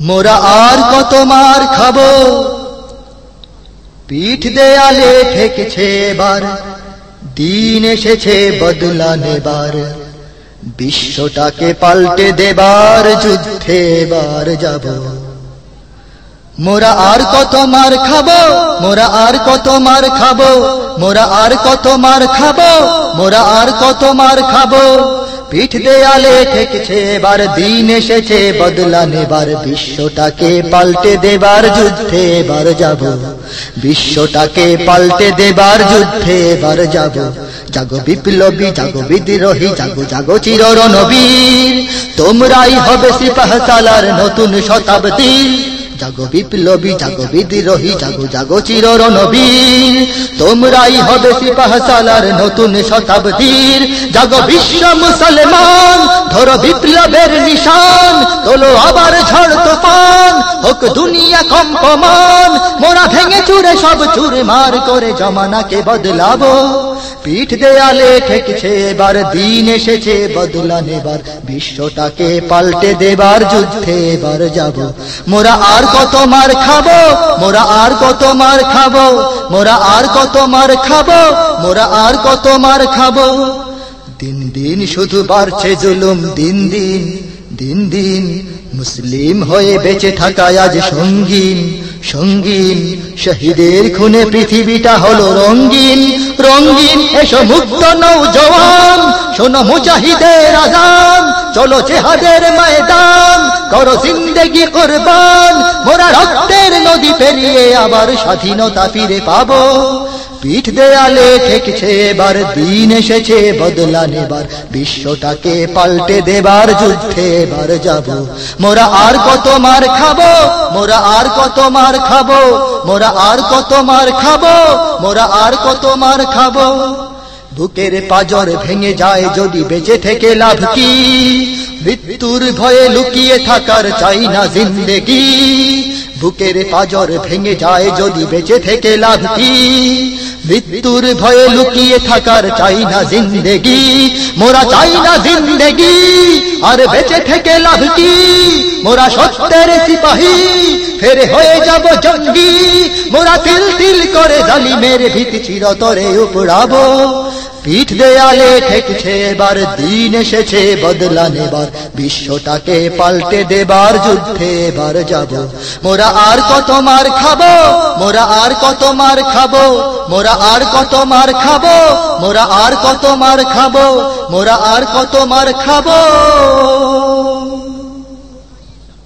মোরা আর কত মার খাব? পিঠ দেয়ালে ঠেকেছে এবার, দিন এসেছে বদলা নেবার। বিশ্বটাকে পাল্টে দেবার যুদ্ধে এবার যাব। মোরা আর কত মার খাব? মোরা আর কত মার খাব? মোরা আর কত মার খাব? মোরা আর কত মার খাব? পিঠ দেয়ালে ঠেকছে, এবার দিন এসেছে, বদলা নেবার বিশ্বটাকে পাল্টে দেবার যুদ্ধে এবার যাব। বিশ্বটাকে পাল্টে দেবার যুদ্ধে এবার যাব। জাগো বিপ্লবী, জাগো বিদ্রোহী, জাগো জাগো চির নবীর তোমরাই হবে সিপাহ সালার নতুন শতাব্দী জাগো বিপ্লবী, জাগো বিদ্রোহী, জাগো জাগো চির নবীর তোমরাই হবে সিপাহ সালার নতুন শতাব্দীর। জাগো বিশ্ব মুসলমান, ধরো বিপ্লবের নিশান, তোলো আবার ঝড় তুফান। হোক দুনিয়া কম্পমান মোরা ভেঙে চুরে, সব চুরে মার করে জমানাকে বদলাবো। পিঠ দেয়ালে ঠেকছে এবার, দিন এসেছে বদলা নেবার। বিশ্বটাকে পাল্টে দেবার যুদ্ধে এবার যাব। মোরা আর কত মার খাব? মোরা আর কত মার খাব? মোরা আর কত মার খাব? মোরা আর কত মার খাব? দিন দিন শুধু বাড়ছে জুলুম, দিন দিন দিন দিন মুসলিম হয়ে বেঁচে থাকা আজ সঙ্গীন সঙ্গীন। শহীদের খুনে পৃথিবীটা হলো রঙ্গিন রঙ্গিন এসো মুক্ত নৌ জওয়ান। শোনো মুজাহিদের আজান চলো জেহাদের ময়দান। করো জিন্দেগি কুরবান। মোরা রক্তের নদী পেরিয়ে আবার স্বাধীনতা ফিরে পাবো। পিঠ দেয়ালে ঠেকছে এবার, দিন এসেছে বদলা নেবার। বিশ্বটাকে পাল্টে দেবার যুদ্ধে এবার যাব। মোরা আর কত মার খাব? মোরা আর কত মার খাব? মোরা আর কত মার খাব? মোরা আর কত মার খাব? বুকের পাজর ভেঙে যায় যদি বেঁচে থেকে লাভ কি? মৃত্যুর ভয়ে লুকিয়ে থাকার চাই না জিন্দেগি। বুকের পাজর ভেঙে যায় যদি বেঁচে থেকে লাভ কি? মৃত্যুর ভয়ে লুকিয়ে থাকার চাই না জিন্দেগি, মোরা চাই না জিন্দেগি, আর বেঁচে থেকে লাভ কি? মোরা সত্যের সিপাহী, ফের হয়ে যাব জঙ্গি, মোরা তিল তিল করে জালিমের ভীতি চিরতরে উপড়াবো। পিঠ দেয়ালে ঠেকছে এবার, দিন এসেছে বদলা নেবার। বিশ্বটাকে পাল্টে দেবার যুদ্ধে এবার যাব। মোরা আর কত মার খাব? মোরা আর কত মার খাব? মোরা আর কত মার খাব? মোরা আর কত মার খাব? মোরা আর কত মার খাব?